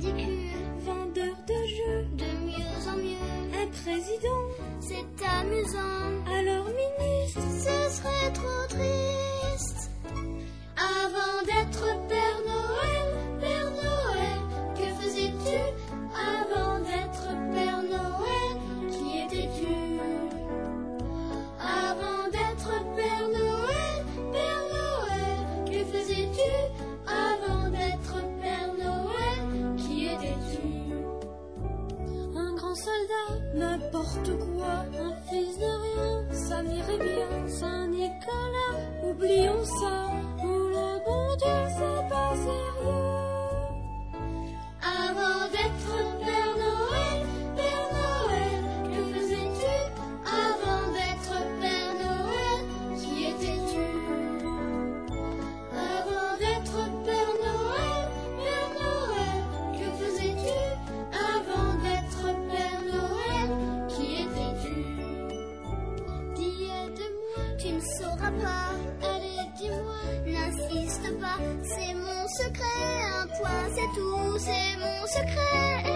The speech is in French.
Vendeur de jeux, de mieux en mieux. Un président, c'est amusant. soldat, n'importe quoi, un fils de rien, ça m'irait bien, ça n'irait C'est mon secret, un point, c'est tout. C'est mon secret.